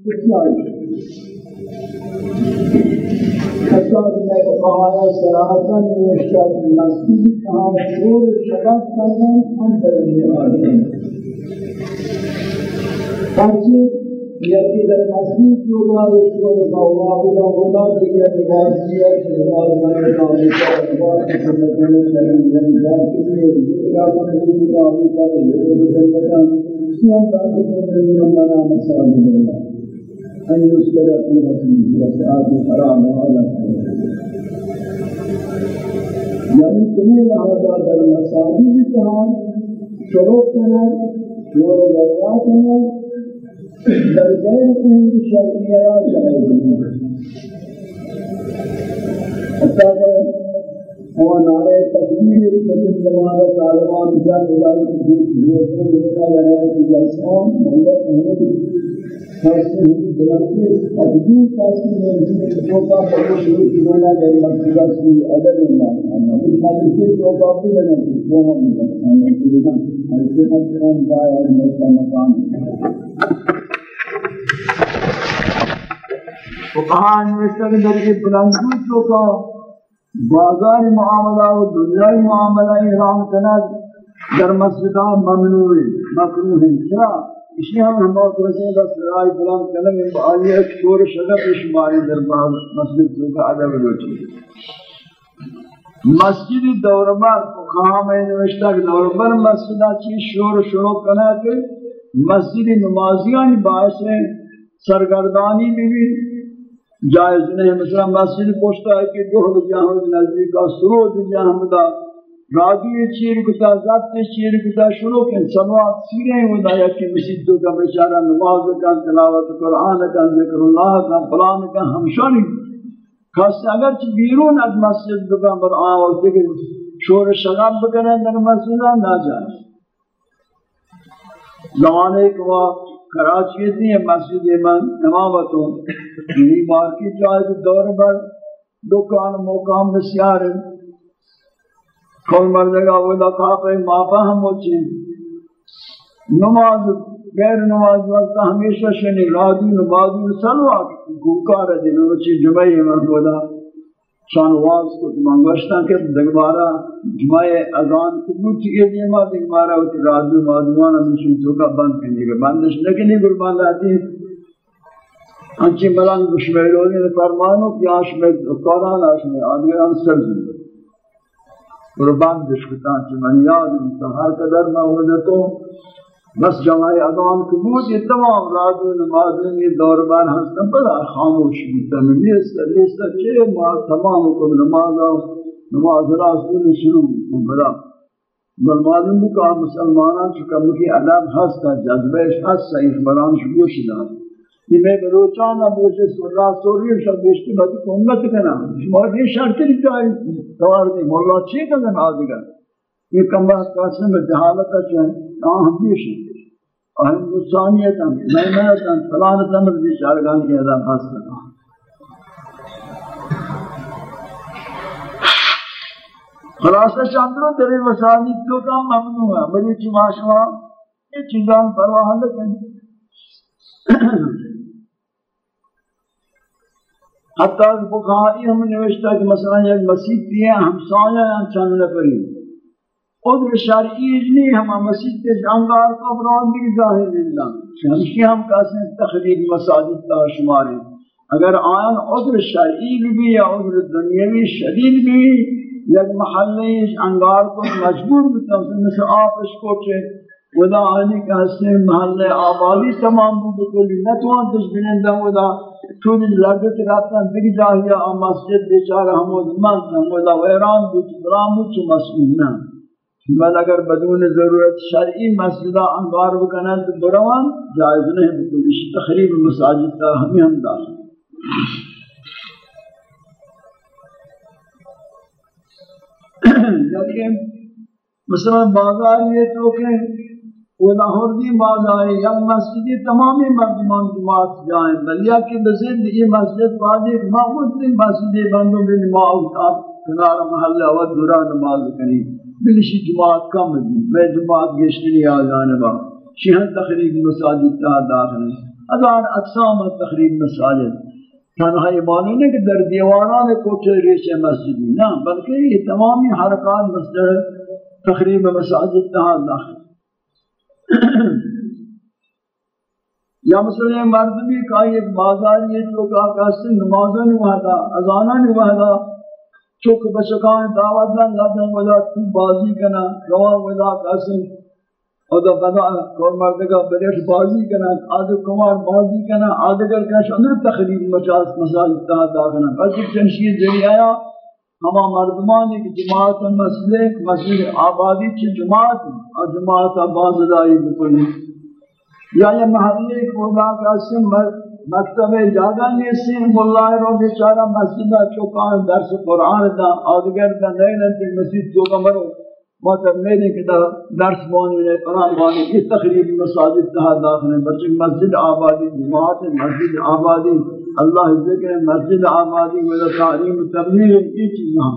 حتى میں بقایا صراحتا نوشتا مسجد کہاں شور شکست کرنے ہم کرنے آتے ہیں پرچی یکی در مسجد جو گا رسول اللہ بلا ہوگا دیگر نماز کیا کہ نماز میں نامی کا نماز کی سنت میں شرم جن ذات کے لیے ذکر کا نبی کا علی کا ذکر کا سیاں أن يشترى قيمته وسعة حرام وعلى یعنی چنین آزاد در مساجد اتحاد شروع کنند و روایات کنند در غیر قید شرعیه یا جایز نیست حتی کہ وہ نعرہ تکبیر لیکن زمانہ طالبان کیا دلائی کی جیسے جیسا لگا کہ جیسا ملت نہیں خاصی بلندی ادبی جو کا بہت شروع کیا گیا مقصد کی ادب اللہ اس حال سے جو کافی لگا وہ ہم نے کیا ایسے ہم دایا مستمکان فقہاء نوشتہ در کے بلندی جو کا بازار معاملہ و دنیای معاملہ احرام کناد در مسجدہ ممنوع مکروہ ہے اسی ہم ہم اور کرتے ہیں سرائی فلان کلم عالیہ شور شغب شماری در بعض مسجد کا ادب روچی مسجد دوربر خواہ میں نوشتہ کہ دوربر مسجد چی شور شروع کنا کہ مسجد نمازیان باعث سرگردانی بھی بھی۔ جائز نہیں، مثلا مسجد پوچھتا ہے کہ دو جہاں نزدیک کا سرود جہاں دا راضی چیر کتا ذات چیر کتا شروع کن. سماعت سیرے ہے کہ مسجد کا بیچارہ نماز کا تلاوت قرآن کا ذکر اللہ کا فلان کا ہمشانی خاص اگر چ بیرون از مسجد بکا بر آن وقت کہ شور شغب بکنے در مسجد نہ جائے زمانے کو کراچی تھی مسجد من امامتوں یہ مارکیٹ جائے دور بر دکان مقام بسیار ہے کل مردگا وہ لقاق ما فهم ہوچی نماز غیر نماز وقت ہمیشہ شنی رادی نمازی سلوات گوکار دنوں چی جمعی من بولا شان واز کو منگوشتا کہ دگبارا جمعہ اذان کو قبول چیئے دیما دگبارا ہوتی رادی نمازوان ہمیشہ تو کا بند کرنے گا بندش لیکن یہ قربان لاتی انچی ملان بشمیلونی فرمانو کہ آش میں قرآن آدگران سر زندہ قربان دشکتان چی من یاد انتا ہر قدر نہ ہونے تو بس جمعی ادوان کبود یہ تمام رات و نمازیں یہ دور بار ہستن بڑا خاموش بیتا نیستا نیستا چے ما تمام کو نماز نماز راستون شروع بڑا بل معلوم بکا مسلمانان چکا مکی ادب ہستا جذبش ہستا اس بران شروع شدہ کہ میں بلوچان ابو سے سورا سوری شب بیشتی بات کو امت کنا اور یہ شرط نہیں چاہیے سوال نہیں، مولا چھ کا نہ آدھگا یہ کم بات قاسم جہالت ہے نہ ہم بھی شی اور ہندوستانیت ہم میں میں ہم فلان تمر بھی شارگان کے ادا خاص کرتا خلاصہ چاندروں تیرے وسانی تو کام ممنوع ہے بڑی چماشوا یہ چیزان پرواہ نہ کریں حتی بخاری ہم نوشتا کہ مثلا یک مسجد بھی ہے ہمسایہ یا چند نفری. عذر شرعی نہیں ہم مسجد کے جانگار کو بران بھی ظاہر للہ ہمشی یعنی ہم کہتے ہیں تخریب مساجد تا شمار ہیں اگر آیان عذر شرعی بھی یا عذر دنیاوی شدید بھی یک محلی انگار کو مجبور بتا مثل آپش کو ودا آنی کہ حسن محل آبادی تمام بود کلی نتوان تشبینندہ ودا چون لگت رفتن دیگه جاهی آن مسجد بیچاره همون من همون ویران بود برامو چو مسئول؟ نه. بل اگر بدون ضرورت شرعی مسجدہ انگار بکنن تو بروان جائز نہیں بکل اس تخریب مساجد تا ہمیں ہم داخل لیکن مثلا بازار یہ تو کہ وہ لاہور دی باز آئے، یا مسجد تمامی مردمان جماعت جائیں بلیا کہ بزرگ یہ مسجد بعد ایک معمول ترین مسجد بندوں میں نماز آپ کنار محلہ و دورا نماز کریں۔ بلشی جماعت کم دی میں جماعت گشت نہیں با شیہن تقریب مساجد تا داخل ہزار اقسام تقریب مساجد۔ تنہا یہ معنی نہیں کہ در دیواران کوچے ریشے مسجدی نا بلکہ یہ تمامی حرکات مسجد تقریب مساجد تہا داخل یا مثلا مرد بھی کا ایک بازار یہ جو کا کہتے نمازن وحدا اذانن وحدا چوک بچکان، دعوت نہ لدن ولا تو بازی کنا، روا ولا کہتے اور تو بنا کون مرد کا بریش بازی کنا آدھ کمار بازی کنا آدھ گر کش اندر تخریب مجاز مسائل اتحاد داخنا بس ایک جنشید آیا ہما مردمانی کی جماعت مسلک مسجد آبادی چی جماعت، اور جماعت آباد دائی بکنی یا یہ محلی کو کا سن مکتب جاگا نیسی ملہ رو بیچارہ مسجدہ چوکان، درس قرآن دا آدھگر دا نیلن تی مسجد تو مرو مطلب میرے کہ درس بانی نے قرآن بانی اس تقریب مساجد تہا داخل بچے مسجد آبادی، جماعت مسجد آبادی اللہ ذکر مسجد آبادی ولا تعلیم تبلیغ یہ چیزاں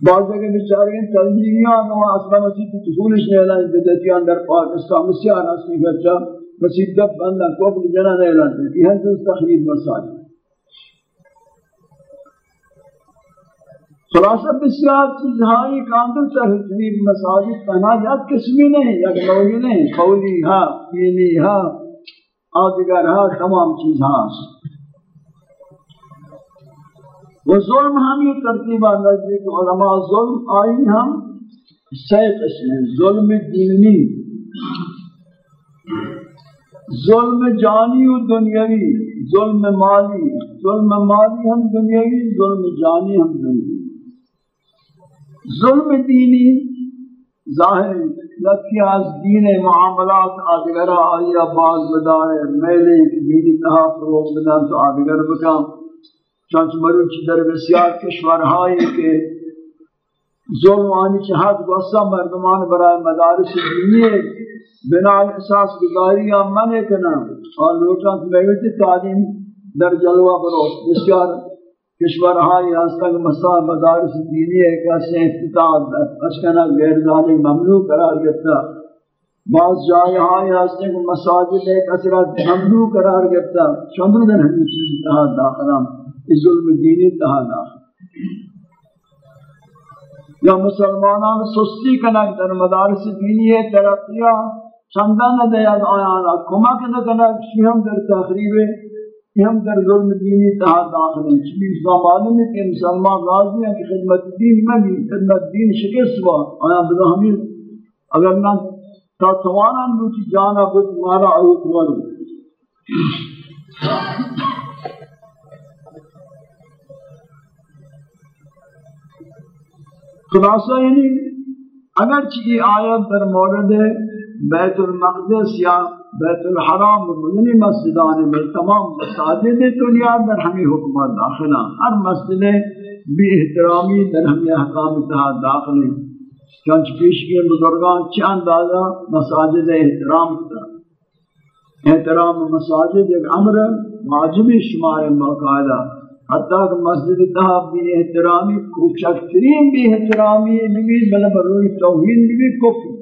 بعض جگہ بیچارے تبلیغیاں نو اسمان مسجد کی دخولش اچھا، نہیں اعلان بدعتیان در پاکستان مسیار اصلی گچا مسجد دب بندہ کوپل جنا نہیں اعلان یہ ہے تقریب مساجد خلاصہ بسیار چیز ہائی کاندر چاہے تنید مساجد پہنا جات قسمی نہیں یک لوگی نہیں، قولی ہاں پینی ہاں۔ آدگر تمام چیز ہاں وہ ظلم ہم یہ ترتیبہ نزدیک علماء ظلم آئی ہم سی قسم ظلم دینی۔ ظلم جانی و دنیاوی۔ ظلم مالی۔ ظلم مالی ہم دنیاوی، ظلم جانی ہم دنیاوی۔ ظلم دینی ظاہر لکی از دین معاملات آدگر آیا باز بدائے۔ میلے کی دینی تہا فروغ بدن تو آدگر بکم چانچ مروچ در بسیار کشورہائی کے ظلم آنی چہت گوسا مردمان برای مدارس دینی بنا احساس گزاری یا منع کنا اور لوٹان تبیوتی تعلیم در جلوہ برو بسیار کشورهای هستند مسائل مدارس دینی ہے کہ سے افتتاح اشکنا غیر ظالم ممنوع قرار گرفتا. بعض جائے ہائی ہستیں مساجد ایک اثرات ممنوع قرار گرفتا. چندر دن ہمیں چیز تہا داخلہ ظلم دینی تہا داخل یا مسلمانان سستی کنک در مدارس دینی ہے ترقیہ چندن دے از آیانا، کمک نکنک شیہم در تخریب کہ ہم در ظلم دینی تحت داخل ہیں۔ چلی اسلام معلوم ہے کہ مسلمان راضی ہیں کہ خدمت دین میں بھی خدمت دین شکست ہوا۔ آیا بدا ہمیں اگر نہ تا توانا نوچی جانا بود، مارا آیت ورو خلاصہ یعنی اگر چی آیت در مورد بیت المقدس یا بیت الحرام مدنی مسجدان میں تمام مساجد دنیا در ہمیں حکمت داخلہ ہر مسجد بھی احترامی در ہمیں حکام اتحاد داخلی چنچ پیش کے بزرگان چھ اندازہ مساجد احترام تا احترام مساجد ایک امر واجبی شمار باقاعدہ۔ حتیٰ کہ مسجد تہا بھی احترامی، کوچک ترین بھی احترامی بھی بلہ بروی توہین بھی کفر۔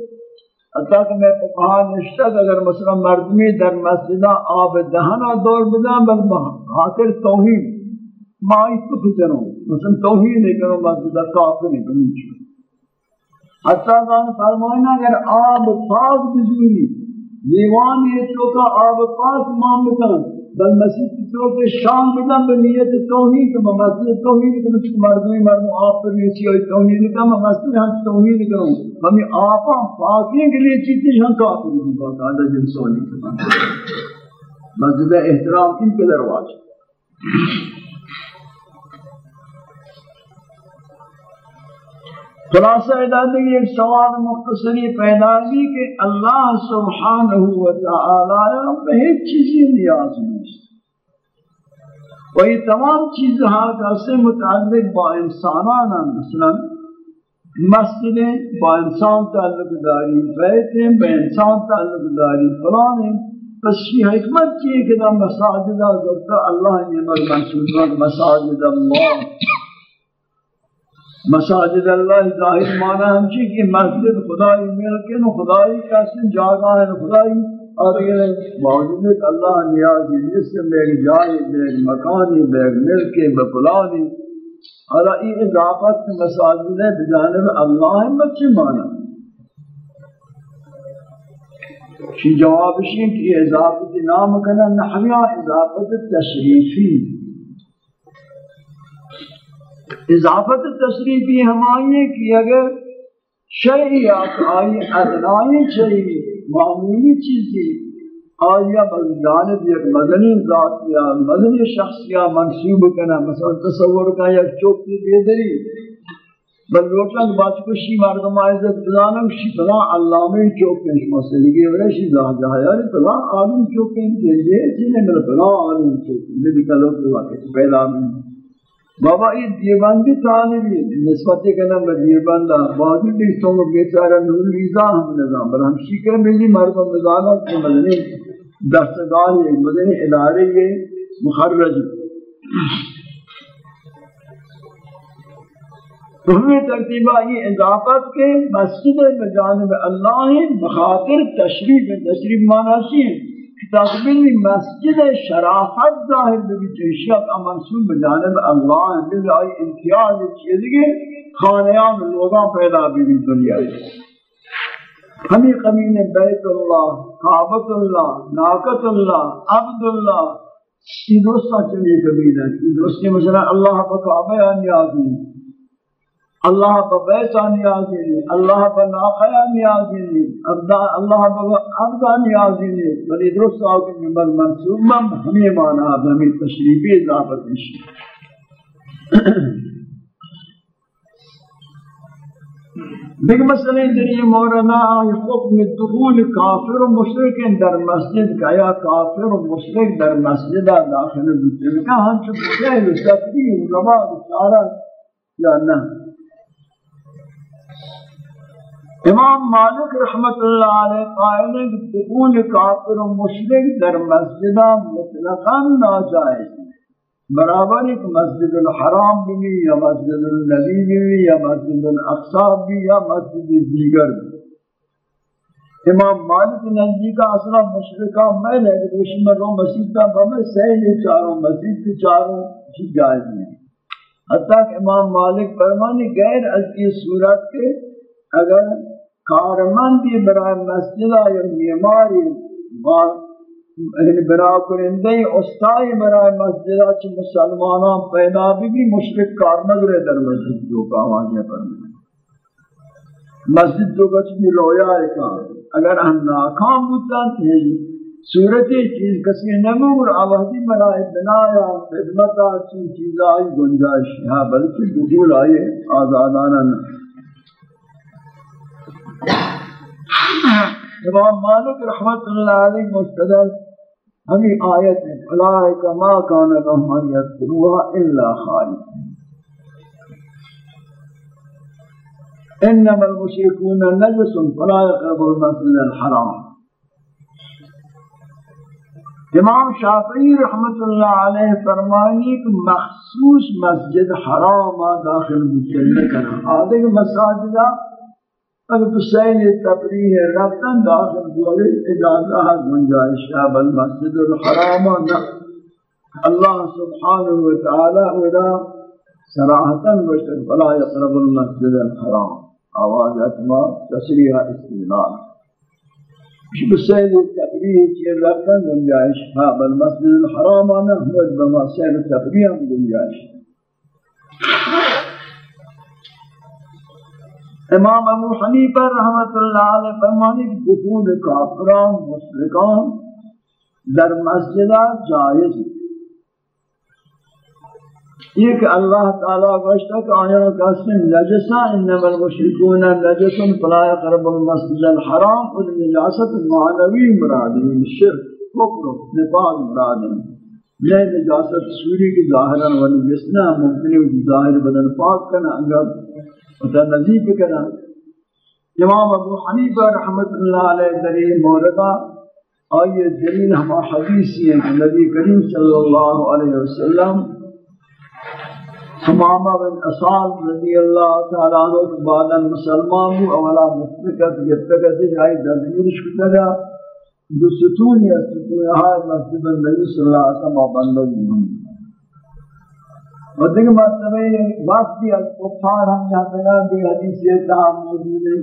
حتی کہ میں فقہا نشتہ اگر مثلا مردمی در مسجدہ آب دہنا دور بدن بل خاطر توحید مائی تو کچنو مثلا توحید نہیں کرو مسجدہ کافر نہیں کرو حتی کہ فرمائنا اگر آب پاک بزوری دیوانی یہ تو کا آب پاک مام بکن بل مسجد کی طرف شام بدن به نیت توحید که مسجد توحید کنم چون مردمی مردم آپ پر یہ چیز توحید کنم مسجد ہم توحید کروں ہمیں آپا پاکی کے لیے چیزیں ہم کا آپ کو بتا آدھا جن سونی مسجد احترام ان کے درواز خلاصہ ادادے ایک سوال مختصری پیدا بھی کہ اللہ سبحانہ و تعالی پہ ایک چیزی نیاز نہیں وہی تمام چیز کا سے متعلق با انسانانا مثلا مسجد با انسان تعلق داری بیت با انسان تعلق داری، فلان پس یہ حکمت کی ہے کہ مساجدہ اللہ نے منصوبہ مساجد اللہ۔ مساجد اللہ ظاہر مانا ہم چی کہ مسجد خدای ملکن و خدای کسی جاگا ہے خدای۔ اور یہ موجود ہے کہ اللہ نیازی جسم بیگ جائی بیگ مکانی بیگ ملکی بپلانی اور یہ اضافت مساجد ہے بجانب اللہ بچے مانا۔ شی جواب شی کہ اضافت نام کنا نحویا اضافت تشریفی۔ اضافت تشریفی ہماری کی اگر شیعی آئی ادنائی شیعی معمولی چیزی آیا جانب یک مدنی ذات یا مدنی شخص یا منصوب کنا، مثلا تصور کا یک چوکی بیدری، بل روچان بات کو شی مردم عزت بزانم، شی بلا علامه چوکن شما سلیگی ولی شی لاجہ یاری بلا آدم چوکن کے لیے جنہیں مل بلا آدم چوکن میں بھی کلو کے واقع پیدا میں بابا یہ دیوبندی طالبی نسبت کرنا میں دیوبندہ بعضی بھی سنگ بیچارہ نور لیزا ہم نظام بل ہم شکر ملی مردم نظامہ کے مدنی دستگاہ یہ مدنی ادارے یہ مخرج تو ہمیں ترتیبہ یہ اضافت کے مسجد بجانب اللہ بخاطر تشریف تشریف مانا سی تقبیل مسجد شرافت ظاہر بھی تشریف منصوب بجانب اللہ بل آئی امتیاز چیزگی خانیان لوگاں پیدا بھی دنیا ہمیں قبیل بیت اللہ کعبت اللہ ناکت اللہ، عبد اللہ۔ یہ دوستہ چلی قبیل ہے۔ یہ دوستی مثلا اللہ بکعبہ نیاز یعنی نہیں اللہ ببیتا نیازی نے اللہ بناقیا نیازی نے اللہ بابا نیازی نے بلی درست آگے نمبر منصوبہ ہمیں مانا ہمیں تشریفی اضافت نشی دیکھ مسئلہ در یہ موردہ حکم دخول کافر و مشرک در مسجد کا، یا کافر و مشرک در مسجد داخل بیتے ہیں ہم چکے ہیں سفری و ربا و یا نہ۔ امام مالک رحمت اللہ علیہ قائل ہے کہ دخول کافر و مشرک در مسجدہ مطلقا ناجائز برابر ایک مسجد الحرام بھی یا مسجد النبی بھی یا مسجد الاقصا بھی، یا مسجد دیگر بھی۔ امام مالک نزدی کا اصلا مشرکہ، میں لے کہ اس میں رو مسجد کا بہمیں سہلی چاروں مسجد کی چاروں کی جائز نہیں حتیٰ کہ امام مالک فرمانی غیر از کی صورت کے اگر کارمندی برای مسجد یا میماری یعنی برای کرنده استای برای مسجد چه مسلمانان پیدا بھی مشرک کار نظر در مسجد جو کا واجہ پر مسجد جو کچھ بھی رویا ہے کام اگر ہم ناکام ہوتا تھے صورتی چیز کسی نمور، آوازی برای بنایا خدمتا چیز چیز آئی گنجائش ہے بلکہ دخول آئے آزادانہ نہ امام مالک رحمت اللہ علیہ مستدل، ہمیں آیت ہے اولئک ما کان لهم ان يذكروها الا خالد انما المشركون نجس فلا يقربوا المسجد الحرام۔ امام شافعی رحمت اللہ علیہ فرمانی کہ مخصوص مسجد حرام داخل مجلد کرنا آدھے مساجدہ اگر تو سین تفریح رفتن داخل دولی اجازہ ہے گنجائش ہے بل الحرام اللہ سبحانہ وتعالی ودا صراحتا بشتر فلا يقرب المسجد الحرام. آواز اتما تسریح استعمال بسین تفریح چیر رفتن گنجائش ہے بل مسجد الحرام نحمد بما سین تفریح گنجائش امام ابو حنیفہ رحمت اللہ علیہ فرمانی دخول کافران، مشرکان در مسجدہ جائز یہ کہ اللہ تعالیٰ گوشتا کہ آیا قسم نجسا انما المشرکون نجسا فلا يقرب المسجد الحرام اور نجاست معنوی مرادی شرک، کفر نفاق مرادی یہ نجاست سوری کی ظاہران و نجسنا ممکن ہے ظاہر بدن پاک کرنا، اگر متنزی بکنا امام ابو حنیفہ رحمت اللہ علیہ ذریع موردہ آئیے دلیل ہما حدیثی ہیں کہ نبی کریم صلی اللہ علیہ وسلم، حمامہ بن اصال رضی اللہ تعالیٰ عنہ کے بعد مسلمان ہوں، اولا مفرقت یتکت جائی دردیر شکتا گا دو ستون یا ستون ہاں مسجد النبی صلی اللہ علیہ وسلم بندہ محمد اور دیکھ مرتبہ مطلب یہ بات بھی کفار ہم یہاں پہ بھی حدیث یہ تھا موجود ہے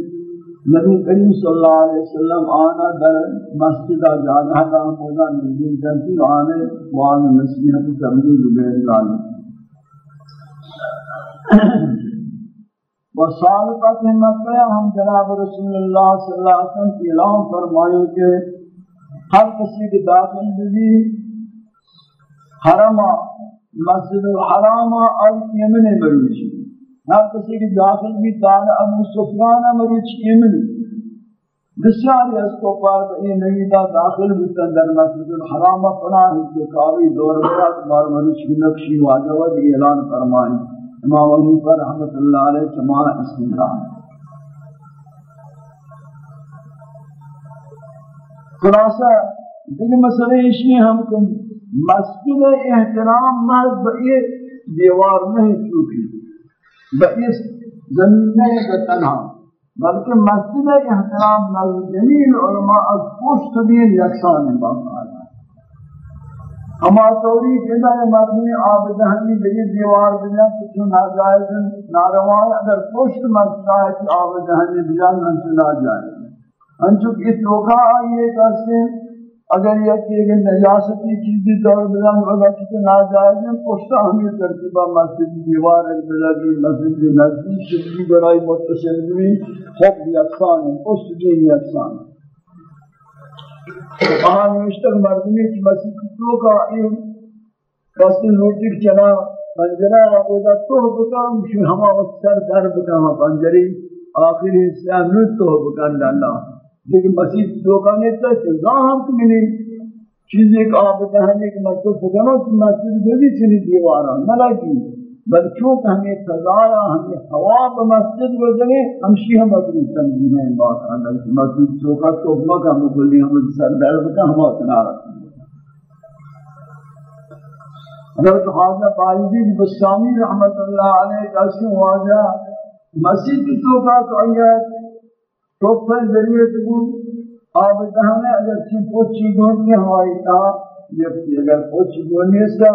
نبی کریم صلی اللہ علیہ وسلم آنا در مسجد جاگہ کا مولا نبی جنتی آنے وان نصیحت تبلیغ بین لالی و سابقات مکہ، ہم جناب رسول اللہ صلی اللہ علیہ وسلم کی اعلان فرمائے کہ ہر کسی کے داخل بھی حرم مسجد الحرام اور یمن مروچی جی۔ ہر کسی کی داخل بھی دار ابو سفیان مروچی جی یمن۔ بسیاری اس کو پار یہ نہیں داخل بھی در مسجد الحرام فلاح کے قاوی دور برات بار مروچ کی جی نقشی واجود اعلان فرمائیں۔ امام علی پر رحمت اللہ علیہ جماع استمرار خلاصہ دیکھ مسئلہ اس میں ہم کم مسجد احترام مرد بئی دیوار نہیں چوکی بئی زمین نہیں بتنہا بلکہ مسجد احترام مرد جمیل علماء از پشت دین یکسان باقا ہما توری کہنا ہے مردمی آب دہنی بئی دیوار بجان کچھ ناجائز، ناروان اگر پشت مسجد ہے کہ آب دہنی بجان ہنچو ناجائز۔ ہنچو کی توقع آئیے کہتے ہیں۔ اگر یہ کہ اگر نجاستی چیزی دور بلان ہوگا کہ ناجائز ہے پشتا ہمیں ترتیبہ مسجد دیوار بلگی مسجد نزدیک چیزی برائی متصل بھی خوب یکسان ہے پشت دین یکسان ہے کہاں نوشتر مردمی کی مسجد تو کا این کسی روٹی چلا پنجرہ آگودا تو بکا مشی ہما سر در بکا ہما پنجری، آخری حصہ نوٹ تو بکا اللہ۔ لیکن مسجد مسیح لوگانے تک ظاہم تو ملی چیز ایک آب دہنے کے مطلب بکنو کہ مسجد گزی چلی دیوارا ملکی بل چونکہ ہمیں تضایا ہمیں ہوا بمسجد گزنے ہمشی ہم اگر سمجھیں ہیں۔ بات آنا مسجد چوکا تو مکہ مکلی ہم سر درد کا ہم اتنا رکھیں حضرت خواجہ پائیدی بسامی رحمت اللہ علیہ کا اسم واجہ، مسجد کی توقع تو آیت توفہ ذریعے تو آب دہنے اگر چی پوچی گونی ہوائی تا یکی اگر پوچی گونی سا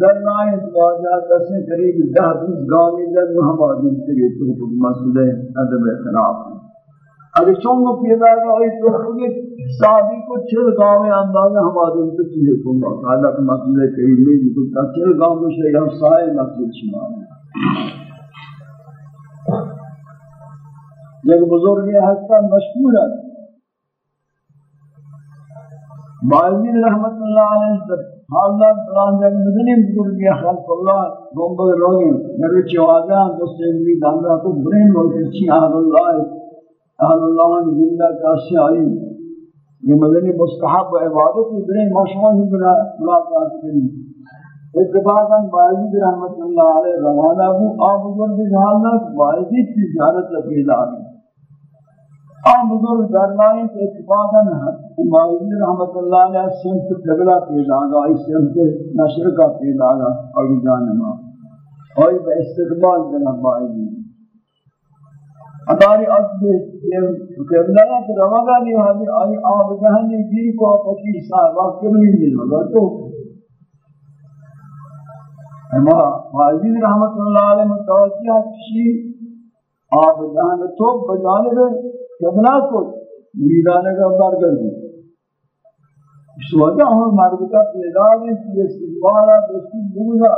در نائیں تو آجا دسیں قریب دہ بیس گامی در ہم آدم سے تو مسئلہ ادب اخلاف اگر چون چونگو پیدا گئی تو خود صحابی کو چل گاؤں میں اندازہ ہم آدم سے چیزے کو مقالہ مسئلہ قریب نہیں تو چل گاؤں میں شیئر ہم سائے مسئلہ شمار یک بزرگی هستن، مشهورن. باعزین رحمت اللہ علیہ حالات قرآن جب مدنی بزرگی خلق اللہ گنبگ روگی نبی چوازیان دوستے ملی داندہ کو برین ملک چی اہل اللہ اہل اللہ زندہ کاسی آئی. یہ مدنی مستحب عبادت برین مشہور ہی بنا ملاقات کریں اتفاقا باعزید رحمت اللہ علیہ روانہ ابو آب بزرگ حالات باعزید کی زیارت پیدا آئی. آن بزرگ درنائی کے اتفاقاً امائزی رحمت اللہ علیہ سمت قبلہ پیدا گا اس سمت نشرکہ پیدا گا اور جانما اور بے استقبال جناب بائیدی اتاری عبد قبلہ کے روگا نہیں ہوگی آئی آب جہنی گیر کو آپ اپکی صاحبہ قبلی نہیں ہوگا تو۔ اما معزید رحمت اللہ علیہ، متوجہ کشی آب جہن تو بجانب کبنا کو میدان کا بار کر دی۔ اس وجہ ہم مرد کا پیدا ہے کہ یہ سوارا دوستی بولا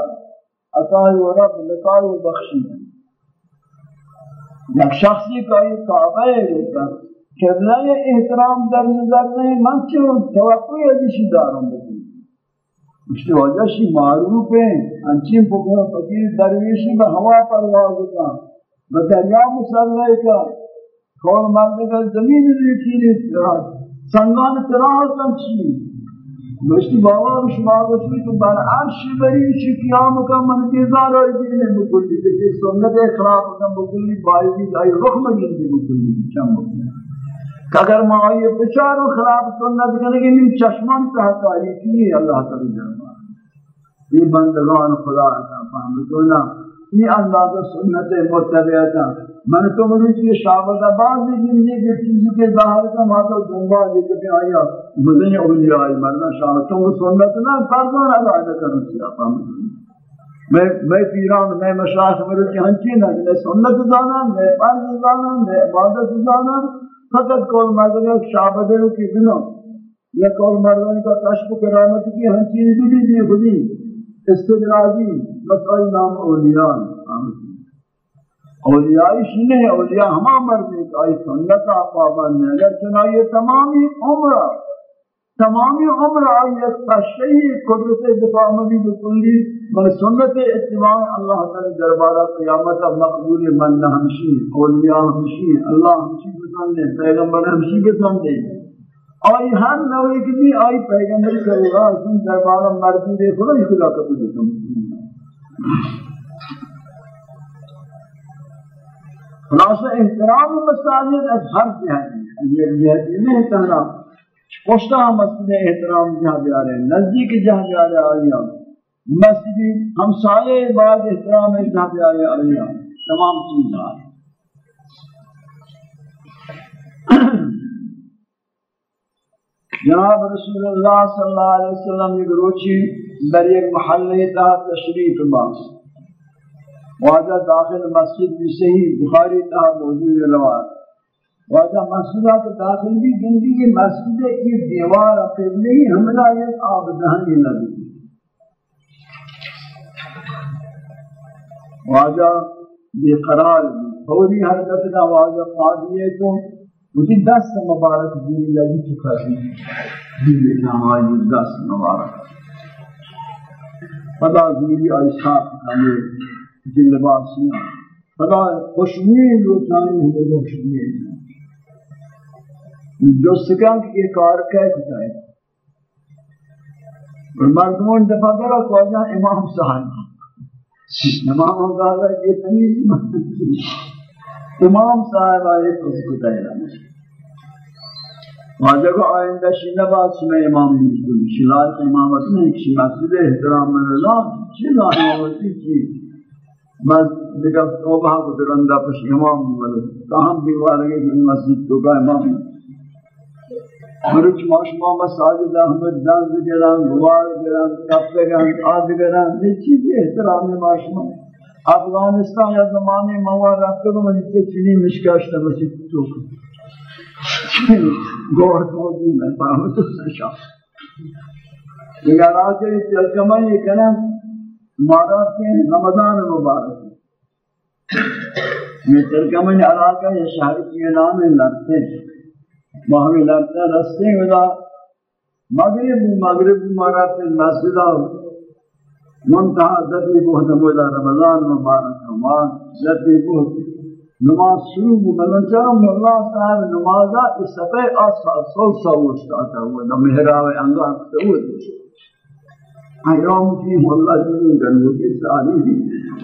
عطا و رب لقاء و بخشی۔ یک شخصی کا یہ کعبہ ہے لیکن قبلہ احترام در نظر نہیں، من چوں توقع ازشی دارم بکنی اس کی وجہ شی معروف ہے انچین پکر فقیر، درویشی با ہوا پر واضح کا بدریا مسلح کا۔ کون مرد کا زمین دیکھی نہیں سنگان تراز نچی مشتی بابا شما گوشتی تو بر عرش بری چی قیام کا من انتظار ہوئی دینے بکلی کسی سنت اخلاف کا بکلی بائیدی جائی رخ مگین دی بکلی، چم بکلی۔ کہ اگر ما آئیے بچارو خلاف سنت کرنے کے لیے چشمان تحت آئی کی اللہ تعالی جرمان یہ بندگان خدا عطا فهم تو یہ انداز سنت متبعتا من تو مجھے یہ شابت آباد بھی جنگی کے چیزوں کے ظاہر کا ماتا دنبا لے کے آیا مدنی اولیاء آئی مرنا شابت تو سنت نہ فرضان علاج کرنے سے آپ میں میں پیران، میں مشاہد میرے کی ہنچی نہ، میں سنت دانا میں فرض دانا میں عبادت دانا فقط کول مردن شابت کی دنوں، یا کول مردن کا کشف کرامت کی ہنچی بھی دی خودی استدراجی، مسائل نام اولیاء آمین اولیاء نہیں، اولیاء ہما مرد ایک آئی سنت پابند ہے اگر چنائیے تمامی عمر تمامی عمر آئی ایک تشہی قدرت دفاع مبی بکلی بل سنت اتباع اللہ تعالی دربارہ قیامت مقبول من ہمشی، اولیاء ہمشی، اللہ ہمشی پسند ہے پیغمبر ہمشی پسند ہے آئی ہر نوے کی بھی آئی پیغمبر کرے گا اس دربارہ مرضی دے خدا ہی خدا قبول کرتا خلاصہ احترام مساجد از ہر جہت یہ جہت نہیں کہنا پوچھتا مسجد احترام جہاں جا رہے ہیں، نزدیک جہاں جا رہے آیا مسجد ہمسائے بعد احترام جہاں جا رہے آیا تمام چیز آئے جناب رسول اللہ صلی اللہ علیہ وسلم ایک روچی، در ایک محلے تحت تشریف باس واجہ داخل مسجد بھی صحیح بخاری تھا موجود روایت واجہ مسجدہ کے داخل بھی گندی کی مسجد کی دیوار اپنے نہیں حملہ ایک آب دہنی لگی واجہ بے قرار بھی۔ فوری حرکت کا واجہ قاضی تو مجھے دس مبارک دیری لگی چکا تھی دیلی نمائی دس مبارک۔ پدا دیری آئی صاف کرنے دل لباسیاں خدا خوشبوئی لوٹانی ہمیں خوشبوئی جو سکان کی یہ کار کہتا ہے۔ اور مردمان دفعہ کرا کو امام صاحب۔ امام ہوگا یہ تمیز امام صاحب آئے تو اس کو تیرا واجہ کو آئندہ شیلہ بات سمیں امام نہیں شلال امامت نہیں شیلہ سدے احترام اللہ شیلہ امامتی کی بس دیگر توبہ کو درندہ پش امام بولے کہاں دیوار ہے کہ مسجد تو کا امام مرچ ماشما مساجد احمد دان گران گوار گران کپے گران آد گران یہ چیز احترام ماشما افغانستان یا زمانے موار رکھتے تو من سے چینی مشکاش مسجد تو گوڑ تو دی میں پاہم تو سشا دیگر آجے چلکمہ یہ کنا مارات کے رمضان مبارک میں ترکمن علاقہ یہ شہر کی نام ہے لڑتے وہاں لڑتا رستے ہوتا مغرب مغرب مارات کے مسجد منتہا ذبی بہت مولا رمضان مبارک وہاں ذبی بہت نماز شروع ملن چاہم اللہ صاحب نمازہ اس سفے آسا سو سو وشتا تھا وہ محراو انگار سے ہوئے حیام کی مولا جنوں گنو کی ساری دی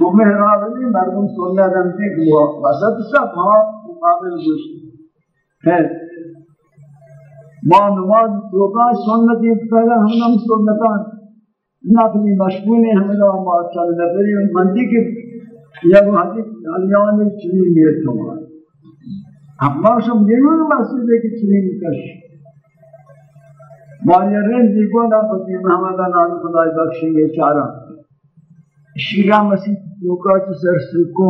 وہ محراب نے مردم سننا دمتے کہ وہ وسط سب ہاں مقابل گوش ہے ما نماز توقع سنت اتفاقا ہم نم سنتان۔ نقلی مشغول ہیں ہمیں لوگ ما چل نفری مندی کے یا وہ حدیث علیان چلی میت ہوا اب ما شم جنون مسجد ہے کہ چلی مکش مالی رنزی گونا پتی محمد نام خدای بخشی یہ چارہ شیعہ مسیح لوکا چی سر سکو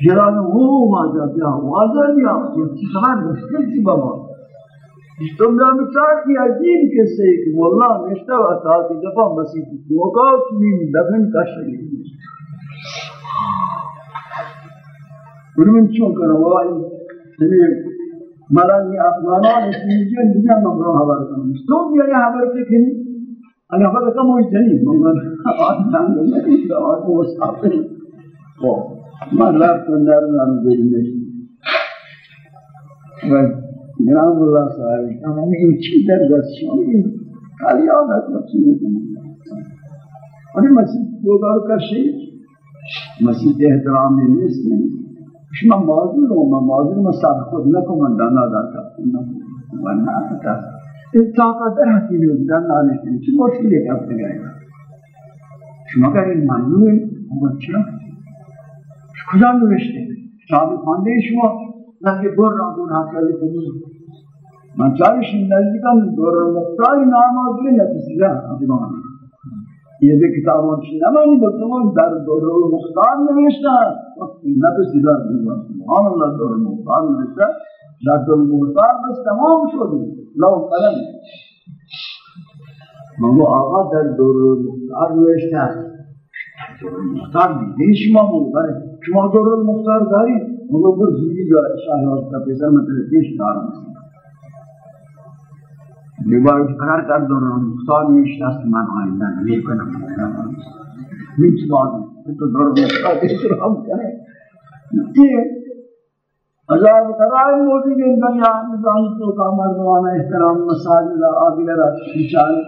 جلال ہو واجہ بیا واجہ بیا چی خبر مشکل چی بابا اس تم نے مثال کی عجیب قصے کہ واللہ نشتا و تا کی دفعہ مسیح لوکا چی دفن کا شریف انہوں چون کرو وائی مرانی افغانان اسمیجن دیگه من برو خبر کنم تو بیا یه خبر بکنی اگه خبر کم ہوئی چنی من آن جانگه نکنی آن کو وسافری خب من رفتم در نام بیرونش و جناب الله صاحب تمام این چی در دست شما خالی عادت بچی میکنم ولی مسیح دوگار کشی مسیح احترامی نیست نیست شما معذور ہو میں معذور میں ساتھ خود نہ کو من دانا دا کا ورنہ تا اس طاقت ہے کہ یہ دانا نے چھ مشکل ہے کہ گئے شما کا این معلوم ہے بچہ کجا نوشتے صاحب خاندے شما نہ بر را دور ہاتھ کر دی من چارش نزدیکم دور مختاری نام آدمی قیمت زیرا دیوان سبحان الله دار المحتار نوشته در المحتار بس تمام شده لو قلم. مگو آقا در دور المختار نوشته. دور المختار دیده شما مولبره شما دور مختار داری، مگو بر زیدی جا شاهرات کا پیسر مطلب پیش دارم. میباید قرار در دور المختار من است. من آیندن می‌کنم می‌کنم می‌کنم می‌کنم تو دور مختار احترام کرے یہ عذاب قرار موجود ہے دنیا نظام تو کا مردوانہ احترام مساجد آگے را اشارے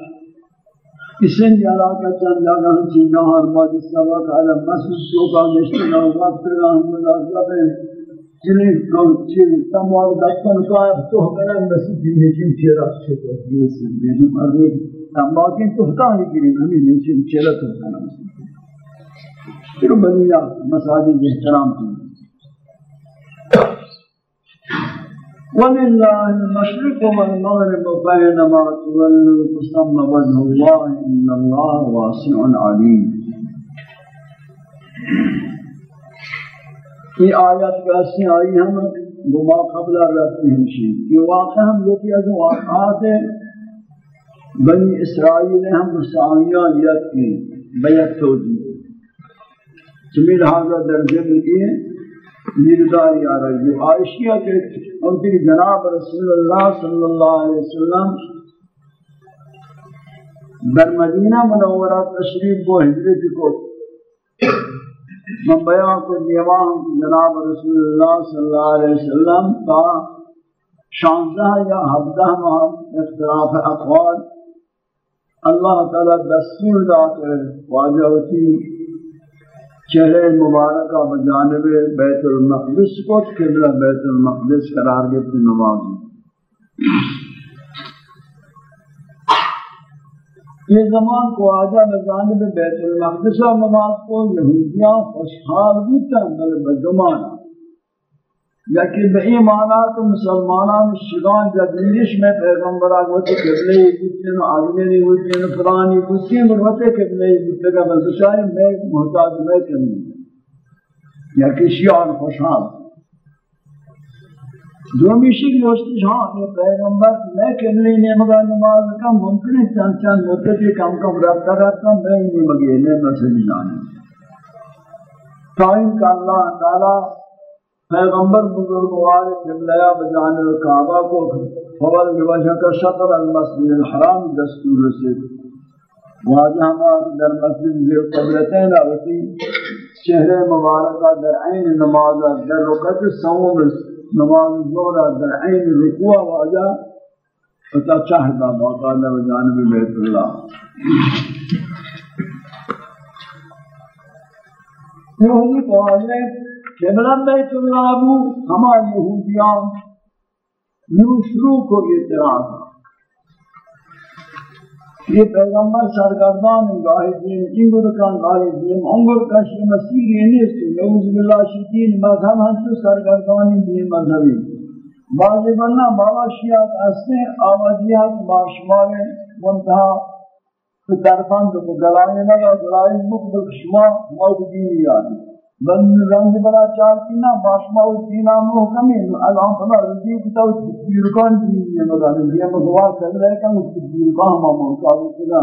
اسن جالا کا چند جگہ چیزاں ہر بات سبق علی مسجد جو کا نشنا وقت رحمت اللہ جنہیں لوگ چیز تمام دستان کا تو کرن مسجد میں چین چیرا چھوٹا یہ سے بھی مرنے تمام کی تو ہتا نہیں گری ہمیں یہ چین چیرا تو کرنا پھر بنیا مساجد احترام کی۔ ولله المشرق والمغرب بينما تولوا فثم وجه الله ان الله واسع عليم۔ یہ آیات آیت کیسی آئی ہم گما قبلہ رکھتے ہیں شیئر یہ واقع ہم لوگی از واقعات بنی اسرائیل نے ہم مساویان یاد کی بیت توجی سمیل حاضر درجے میں یہ نیرداری آ رہی عائشیہ کے ان کی جناب رسول اللہ صلی اللہ علیہ وسلم در مدینہ منورہ تشریف کو حضرت کو۔ من بیان کو دیوان جناب رسول اللہ صلی اللہ علیہ وسلم تا شانزہ یا ہفتہ ماہ اختلاف اقوال اللہ تعالی دستور داتے واجہ ہوتی۔ چہرے مبارکہ بجانب بیت المقدس کو قبلہ بیت المقدس قرار دیتے نماز یہ زمان کو آجا بجانب بیت المقدس و نماز کو یہودیاں خوشحال بودتا بل بزمان یکی بئی معنی تو مسلمانان شگان جبیش میں پیغمبر آگوتے قبلے بودتین آدمی بودتین فلانی بودتین بودتے قبلے بودتے بل بشاری میں محتاج میں کرنی یکی شیعان خوشحال۔ دومیشی کی گوشتی ہاں یہ پیغمبر میں کملی نعمگا نماز کا ممکن ہے، چند چند مدتی کم کم رابطہ رہتا میں ہی نعمگی نے مسئلہ جانی تائم کا اللہ تعالی پیغمبر بزرگوار قبلہ بجانب کعبہ کو فول بوجہ کا شطر المسجد الحرام دستور سے واجہ ہمارا در مسجد زیر قبلتین آوتی چہرے مبارکہ در عین نماز، در رکت سوم نماز زورا در عین رکوع واجا فتا چاہتا باقاعدہ جانب بیت اللہ. یہ یہودی کو آجے قبلہ بیت اللہ ابو ہمارے یہودیان یوں شروع کو یہ اعتراض یہ پیغمبر سرگردان گاہی دین انگر کان گاہی دین انگر کشی مسیح یہ نیست نعوذ باللہ شدین مذہب ہم تو سرگردان دین مذہبی بعضی بننا بابا شیعات اسنے آوازیات باشمار منتہا طرفان تو گلانے لگا گلانے مقبل شما موت دینی یادی بن رنگ بڑا چار تینا باشما و تینا محکمی الان فلا رضی کتا اس تکبیرکان تینی مدانی یہ مدوار کر رہے کہ اس تکبیرکان ہم مقابل کنا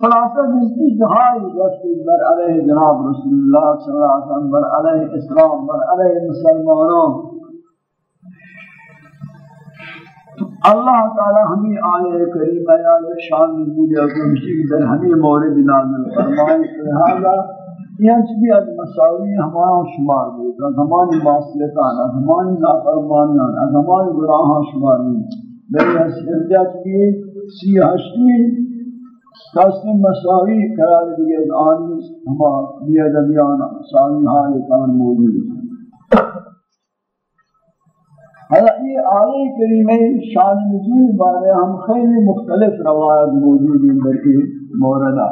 خلاصہ جنسی جہائی رسول بر علیہ جناب رسول اللہ صلی اللہ علیہ وسلم، بر علیہ اسلام، بر علیہ مسلمانوں اللہ تعالی ہمیں آئے کریمہ یا شان نزول یا کمشی در ہمیں مورد نازل فرمائے لہذا یعنی یہ چیزی از مساوی ہمارا شمار بود؟ از ہمانی معصیتان از ہمانی نافرمانیان از ہمانی گناہاں شمار بود. بلی حسیت کی سی ہشتی کسی مساوی قرار دیئے از آنی ہما بید بیانا ساوی حال کان موجود ہے حالا یہ آیے کریمہ شان نزول بارے ہم خیلی مختلف روایت موجود ہیں بلکہ موردہ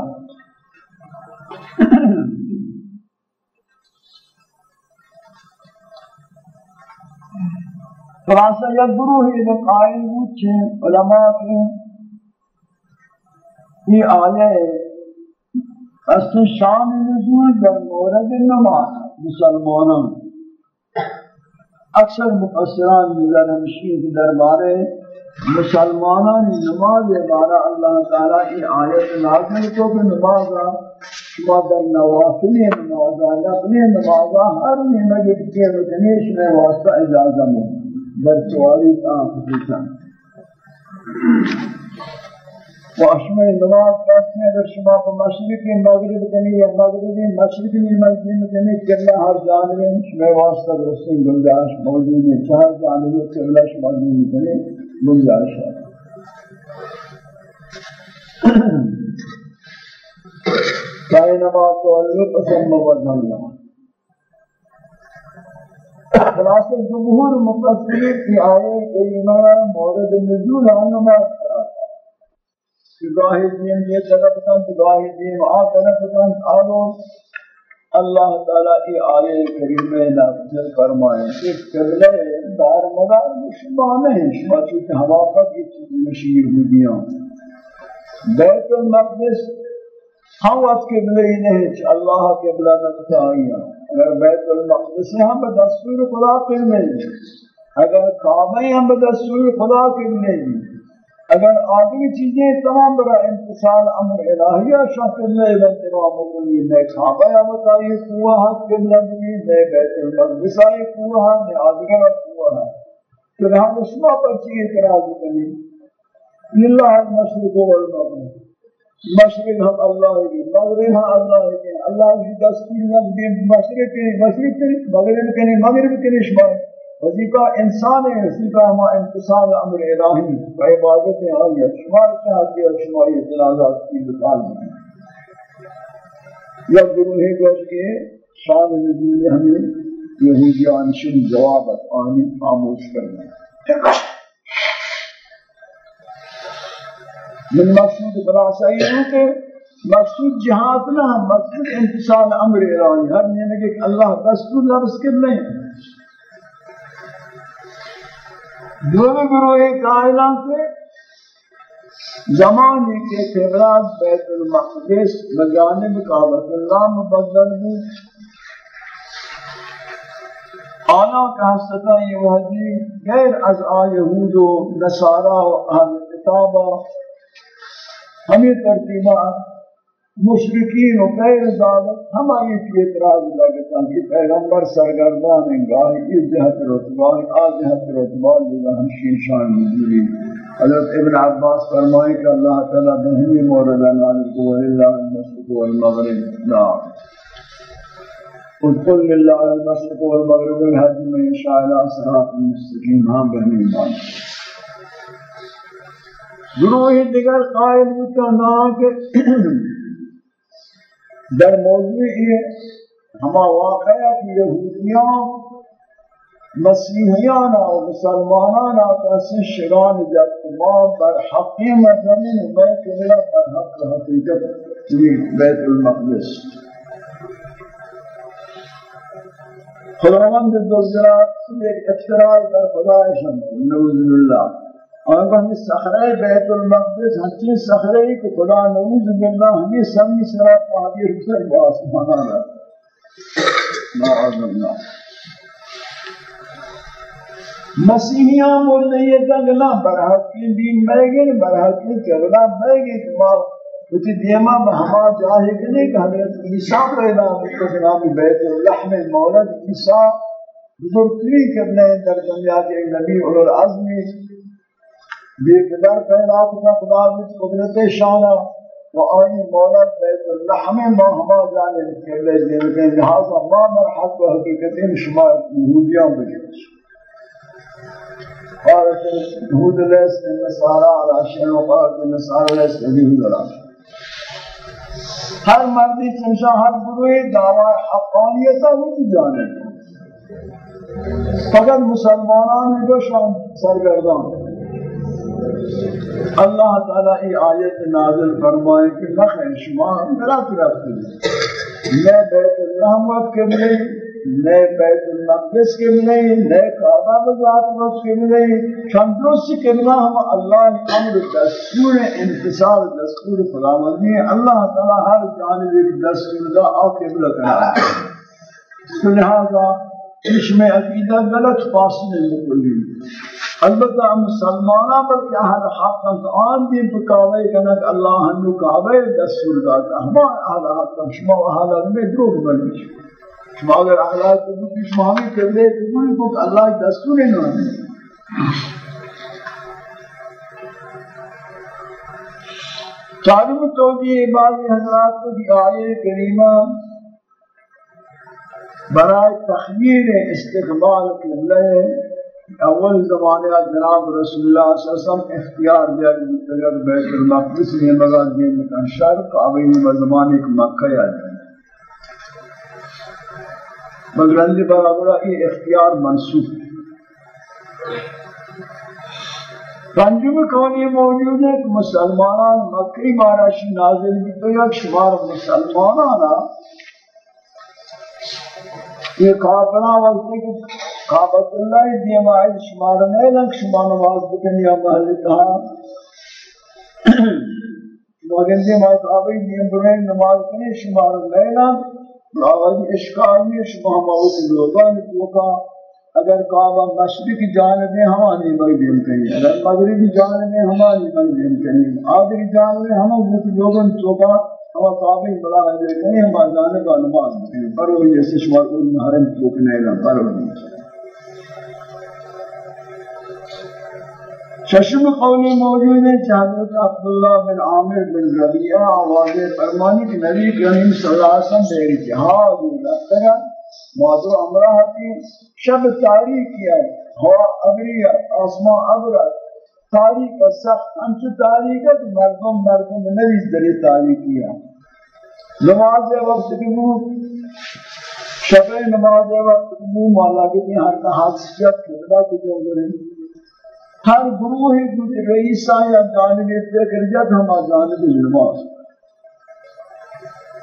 خلاصہ یک گروہی میں قائل بود علماء کے یہ آلے اصل شان نزول در مورد نماز، مسلمانوں۔ اکثر مفسران نظر ہمشی کے دربارے مسلمانوں نماز بارا اللہ تعالیٰ کی آیت نازل کو کہ نماز شما در نوافل نمازا نفل نمازا ہر نعمت کے مکنیش میں واسطہ اجازہ مو در سوالی تا خصوصا واشمع نماز کہتے ہیں، اگر شما کو مشرق مغرب کنی یا مغربی مشرق میں مسجد کنی کرنا ہر جانب شما واسطہ درستی گنجائش موجود ہے، چار جانب قبلہ شما دین کنی گنجائش ہے۔ کائنما تولو قسم وجه اللہ خلاصہ جمہور مفسرین کی آئے کریمہ مورد نزول عنما گاہی دین یہ طرف کن گاہی دین آ طرف کن آلو اللہ تعالیٰ کی آیے کریمہ نافذ فرمائے کہ قبلہ دار مدار شما نہیں شما چونکہ ہوا پر یہ چیز مشیر ہوئی بیت المقدس ہم وقت قبلہ ہی نہیں اللہ قبلہ نکتا آئیا اگر بیت المقدس ہم بدستور خدا قبلہ ہی اگر کعبہ ہم بدستور خدا قبلہ ہی اگر آدمی چیزیں تمام برا انتصال امر الہیہ شاہد اللہ ابن تمام مکنی میں کھابا یا بتائی قوہ حق قبلہ بھی میں بیت المقدس آئی قوہ حق میں آدگر قوہ حق تو ہم اس پر چیئے اعتراض کریں اللہ المشرق والمغرب۔ مشرق ہم اللہ کی مغرب ہم اللہ کی اللہ کی دستور نبی مشرق کے مشرق کے مغرب کے مغرب کے شمار وظیفہ انسان ہے وظیفہ ہما انتصال امر الہی و عبادت آئی شمار چاہتی ہے شماری اعتراضات کی بکال میں یا گروہ گوش کے۔ شان نزول ہمیں یہودیان شن جوابت آنی خاموش کرنا ہے۔ من مقصود خلاصہ یہ ہے کہ مقصود جہاد نہ مقصود انتصال امر الہی۔ ہر نے کہ اللہ دستور لفظ کر نہیں دونوں گروہ قائلان سے زمانی کے تبرات بیت المقدس بجانب کعبت اللہ مبدل بھی آنا کا حسطہ یہ وحدی غیر از آ یہود و نصارہ و اہل کتابہ ہمیں ترتیبہ مشرقین و غیر ذالک ہماری کی اعتراض لگتا کہ پیغمبر سرگردان ہیں گاہی اس جہت رتبائی آ جہت رتبائی لگا ہمشین شان مجھولی حضرت ابن عباس فرمائے کہ اللہ تعالیٰ بہمی مورد نالک و اللہ المشرق والمغرب۔ لا۔ قل قل للہ المشرق والمغرب الحج میں شاء اللہ صراط المستقیم ہاں بہمی مان گروہ دیگر قائل ہوتا نا کہ در موضوع یہ ہما واقعہ کی یہودیاں مسیحیان و مسلمانان آتا شران جات ما بر حقیمت زمین میں کنیا بر حق حقیقت بیت المقدس. خداوند دوزرات ایک افتراض در خدایشان. نوز اللہ آنگا ہمیں سخرہ بیت المقدس ہنچین سخرہ ہی کہ خدا نعوذ باللہ، ہمیں سمی سرا پاہدی حسر باسمانا رہا نعوذ اللہ مسیحیاں بولنے یہ تک نہ برحقی دین بیگن برحقی کرنا بیگن کہ ماں کچھ دیما ہما جاہد نہیں کہ حضرت عیسیٰ پیدا بکر نام بیت اللحم مولد عیسیٰ بزرگتری کرنے در دنیا کے نبی العظمی بے قدر پیدا کنا خدا میں قدرت شانہ و آئی مولا بیت اللحم ما ہما جانے قبلے دیوتے لہذا ما مرحق و حقیقتیں شما یہودیاں بجھے قالت یہود لیس النصارى على شيء وقالت النصارى لیس اليهود على شيء ہر مردی چنشا ہر گروہ دعوی حقانیتا ہوتی جانے فقط مسلمانان جو شان سرگردان اللہ تعالیٰ ای آیت نازل فرمائے کہ نخیر شما غلط رفتی میں بیت اللہ وقت قبلی نئے بیت المقدس کے ملے نئے کعبہ بذات وقت کے ملے چندرست کرنا ہم اللہ امر دستور انتصال دستور خداوندی اللہ تعالی ہر جانب ایک دستور دا آکے بلا کرنا ہے لہذا اس میں عقیدہ غلط فاصلے مکلی البتہ مسلمانہ بلکہ ہر حق آن دی بکاوے کنک اللہ ہنو کعبے دستور داتا ہما اہل حق شما و اہل میں دروگ بنی شما اگر احلات کو بھی شما ہمیں کرلے قبول کو کہ اللہ دستور نہ ہے تعلیم توجیہ بعض حضرات کو آئے کریمہ۔ برای تخمیر استقبال قبلہ اول زمانے جناب رسول اللہ صلی اللہ علیہ وسلم اختیار دیا کہ بیت المقدس میں مگا دین کا شرق آبین و زمانے کو مکہ یا جائے مگر اندی برابر یہ اختیار منصوب ہے۔ پنجم قولی موجود ہے کہ مسلمانان مکہ ماراشی نازل بھی تو یک شمار مسلمانانا یہ کافرہ وقت کہ کعبۃ اللہ دیم آئید شمار نہیں لگ شما نماز بکنی یا محل کہا مگر دیم آئید کعبہ دیم بکنی نماز بکنی شمار نہیں لگ آوازی اشکال میں شما موت لوگان توکا اگر کعبہ مشرق جانب میں ہمانی بھائی دیم کنی اگر مغربی جانب میں ہمانی بھائی دیم کنی آخری جانب میں ہمیں لوگان توکا ہوا کعبہ بڑا ہے لیکن ہم جانے کا نماز پڑھیں پر وہ جیسے شما کو محرم ٹوکنے گا پر وہ ششم قولی موجود ہے حضرت عبداللہ بن عامر بن ربیعہ، آواز فرمانی کہ نبی کریم صلی اللہ علیہ وسلم میری جہاد لفتگا موضوع امرہ کی شب تاریخ کیا ہوا ابریہ آسمان ابرت تاریخ کا سخت ہمچو تاریخ ہے مردم مردم نویز دلی تاریخ کیا نماز وقت کی منہ، شب نماز وقت کی منہ، مالا کی ہر کا حادثیت خدا کی جو گرے ہر گروہ کچھ رئیسا یا جانب فکر جت ہم جانب نماز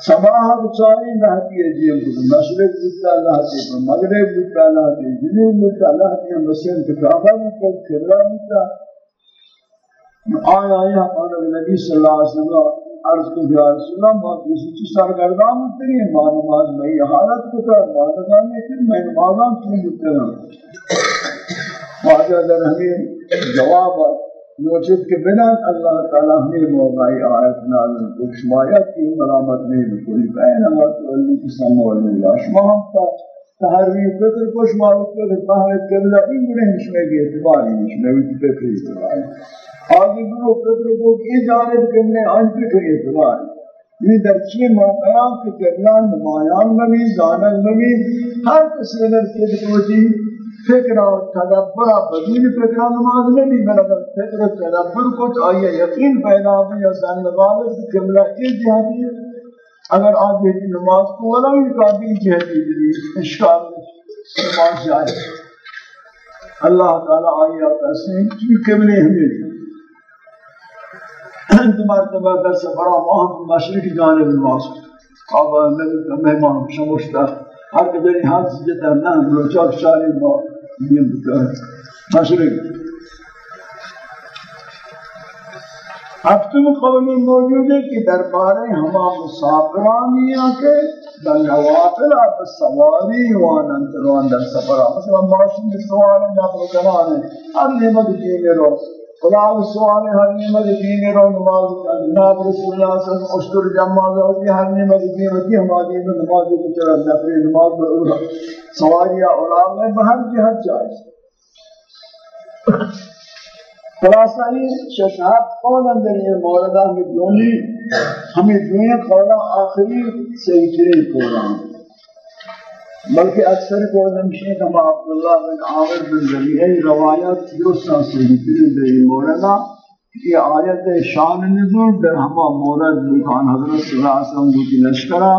سباہ بچاری نہتی ہے جیم کو مشرق بودتا لہتی ہے مغرب بودتا لہتی ہے جنوب بودتا لہتی ہے مسیح انتخابہ بودتا کبرہ بودتا آیا آیا آنے نبی صلی اللہ علیہ وسلم عرض کو یا رسول اللہ ما کسی چیز سرگردان ہوتی ہے ما نماز میں یہ حالت کو کر ما نظام میں پھر میں نمازان کیوں در ہمیں جواب موجود کے بنا اللہ تعالیٰ ہمیں موقعی آیت نازل کو شمایت کی ملامت نہیں بکلی بین اللہ تو کی سمول اللہ شما ہم تا تحریر فکر کو شما فکر فہمت کرنا این گنے ہشمے کی اعتباری ہشمے کی فکر اعتباری آگے برو قدر کو یہ جانب کرنے آنچہ کے اعتبار۔ یہ درچی موقعات کے کرنان نمایان نبی، زانن نبی، ہر کسی در قدر ہوتی۔ فکر و تدبر بدون فکر نماز نبی بلکہ فکر و تدبر کو آئیے یقین پیدا بھی یا زن والد قبلہ اس جہتی اگر آج یہ نماز کو ولا ان کا بھی جہتی بھی اشکال نماز جائے اللہ تعالی آئیے آپ ایسے کی قبلے ہمیں چند مرتبہ در سفرہ ماہم مشرقی جانب نماز اب نبی کا مہمان شموشتا ہر قدری حد سجتا نہ روچاک شاری ما یہ بکا ہے مشرق ہفتم قول موجود ہے کہ دربارے ہما مسافرانیاں کے در نوافل آپ سواری وان انتروان در سفرہ مثلا ماشین سواری نفر کرانے ہر نعمت جینے رو خدا سوال ہر نعمت دین رو نماز جناب رسول اللہ صلی اللہ علیہ وسلم اشتر جماز ہوتی ہر نعمت دین ہوتی ہماری میں نماز کی طرح نفر نماز میں سواری اولاد میں بہر جہت جائے خلاصہ یہ ششاعت کون اندر یہ موردہ میں دونی ہمیں دنیا قولا آخری سے اجرے قولا بلکہ اکثر کو نمشی کہ عبداللہ بن عامر بن ربیعہ روایات درستہ سے دل دے مولانا یہ آیت شان نزول در ہما مورد بکان حضرت صلی اللہ علیہ وسلم کی لشکرہ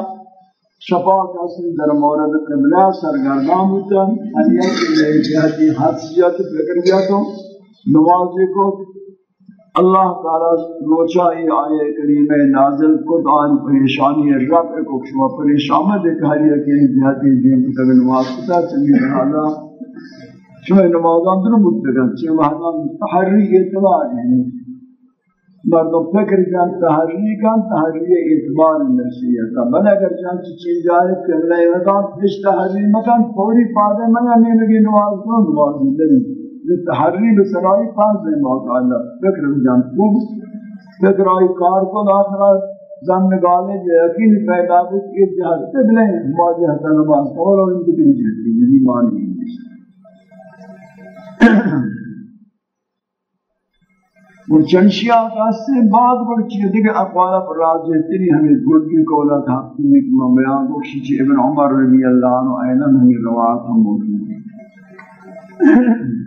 شفا کسی در مورد قبلہ سرگردان ہوتا انیت کے لیے جہتی حدثیت فکر گیا تو نمازی کو اللہ تعالی روچائی آئے کریم نازل کت آن پریشانی رب کو شما پریشامت ایک حریہ کے جہتی دین کو تب نماز کتا چلی بنادا شما نماز اندر متگن چی وحدا تحری اعتبار ہے۔ مردم فکر جان تحری کن تحری اعتبار نرسیتا بل اگر جان چی چیز جائے قبلہ وقت پش تحری مکان، فوری پادے میں ہمیں لگی نماز کو نماز دلی نہیں للتحری بسرائی فرض ہے موقع اللہ فکر جان خوب فکر آئی کار کو داخلہ زن نگالے جو یقین پیدا بھی کہ جہاز قبلے ہیں مواجہ حسن نماز اور ان کی بھی جہتی یعنی مانی اور چنشیہ کا سے بعد بڑھ چیز دیکھ اقوالا پر راجع تری ہمیں گلکی کولا تھا کہ میں بیان کو شیچے ابن عمر رضی اللہ عنہ اینا نہیں روایت ہم موجود ہیں۔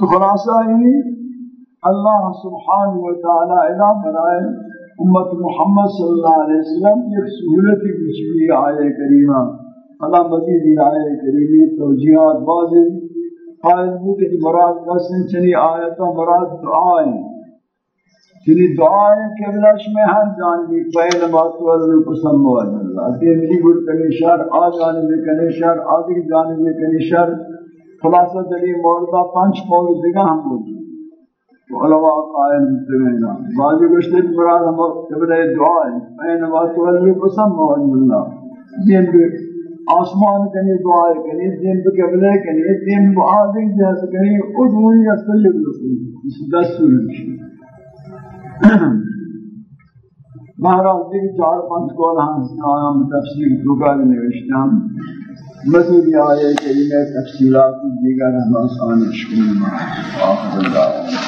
تو خلاصہ ہی اللہ سبحانہ وتعالی اعلیٰ برائے امت محمد صلی اللہ علیہ وسلم ایک سہولتی بچوئی آئے کریمہ۔ اللہ مزید آئے کریمی توجیحات بازی قائل ہو کہ مراد قسم چنی آیتا مراد دعائیں چنی دعائیں قبلش میں ہر جانبی پہل بات والر قسم موجود اللہ دیملی گھر کنی شر آ جانبی کنی شر آدھر جانبی کنی شر خلاصہ دلی موردہ پنچ قول دیگا ہم بولتے تو علماء قائل مستمعنا بعضی گشتے مراد ہم قبلہ دعا ہے میں نواز تولی قسم موجود اللہ دین بھی آسمان کنی دعا ہے کنی دین بھی قبلہ کنی دین بھی آدھیں جیسے کنی ادھونی استلیب لکھنی اس دستور لکھنی مہراج دیکھ چار پانچ قول ہم آیا تفسیر دوگا نوشتہ۔ مزید آئے کریمہ تفصیلات دیگر ہم آسان شکر آخر اللہ